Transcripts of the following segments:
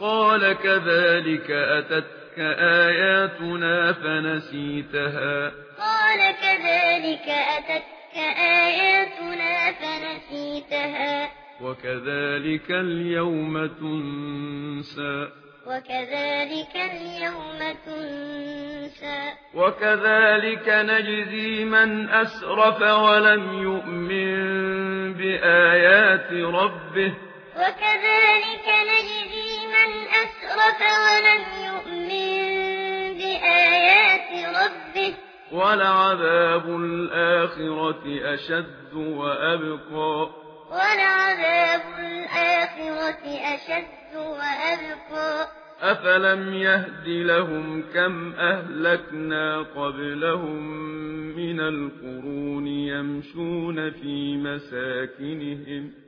قال كذلك أتتك آياتنا فنسيتها. قال كذلك أتتك آياتنا فنسيتها. وكذلك اليوم تنسى. وكذلك اليوم تنسى. وكذلك نجزي من أسرف ولم يؤمن بآيات ربه. وكذلك نجزي كَفَرَ وَلَمْ يُؤْمِنْ بِآيَاتِ رَبِّهِ وَلَعَذَابُ الْآخِرَةِ أَشَدُّ وَأَبْقَى وَلَعَذَابُ الْآخِرَةِ أَشَدُّ وَأَبْقَى أَفَلَمْ يَهْدِ لَهُمْ كَمْ أَهْلَكْنَا قَبْلَهُمْ مِنَ الْقُرُونِ يَمْشُونَ فِي مَسَاكِنِهِمْ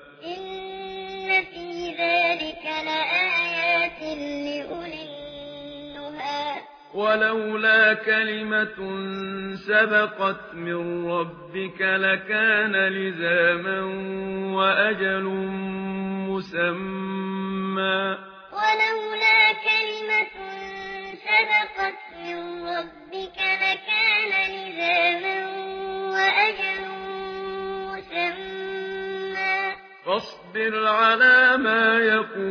ولولا كلمة سبقت من ربك لكان لزاما وأجل مسمى. ولولا كلمة سبقت من ربك لكان لزاما وأجل مسمى. فاصبر على ما يقول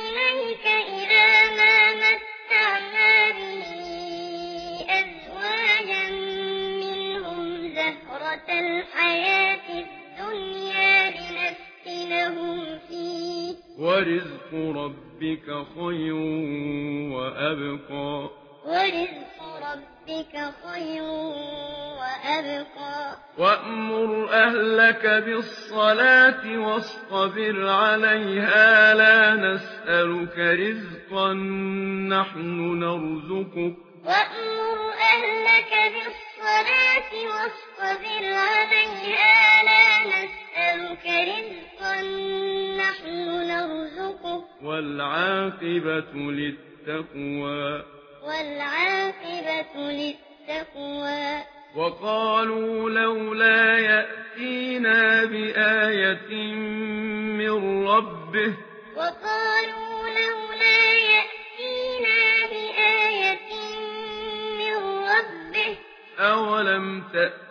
ورزق ربك خير وأبقى. ورزق ربك خير وأبقى. وأمر أهلك بالصلاة واصطبر عليها. لا نسألك رزقا نحن نرزقك. وأمر أهلك بالصلاة واصطبر عليها. لا نسألك ذلك رزقا نحن نرزقه. والعاقبة للتقوى. والعاقبة للتقوى. وقالوا لولا يأتينا بآية من ربه. وقالوا لولا يأتينا بآية من ربه. أولم تأتينا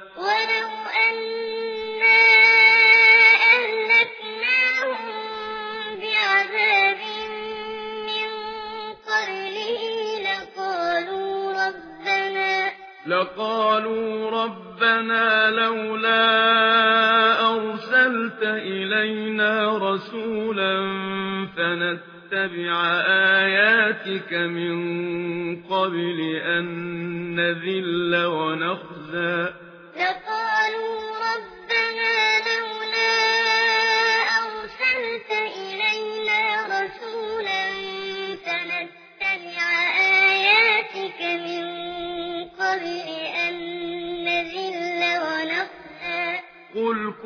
لقالوا ربنا لولا أرسلت إلينا رسولا فنتبع آياتك من قبل أن نذل ونخزى.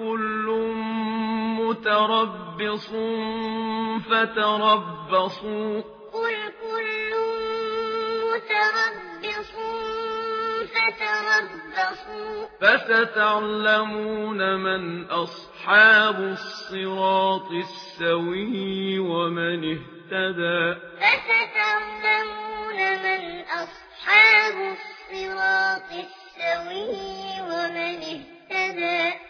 كل متربص فتربصوا. قل كل متربص فتربصوا. فستعلمون من أصحاب الصراط السوي ومن اهتدى. فستعلمون من أصحاب الصراط السوي ومن اهتدى.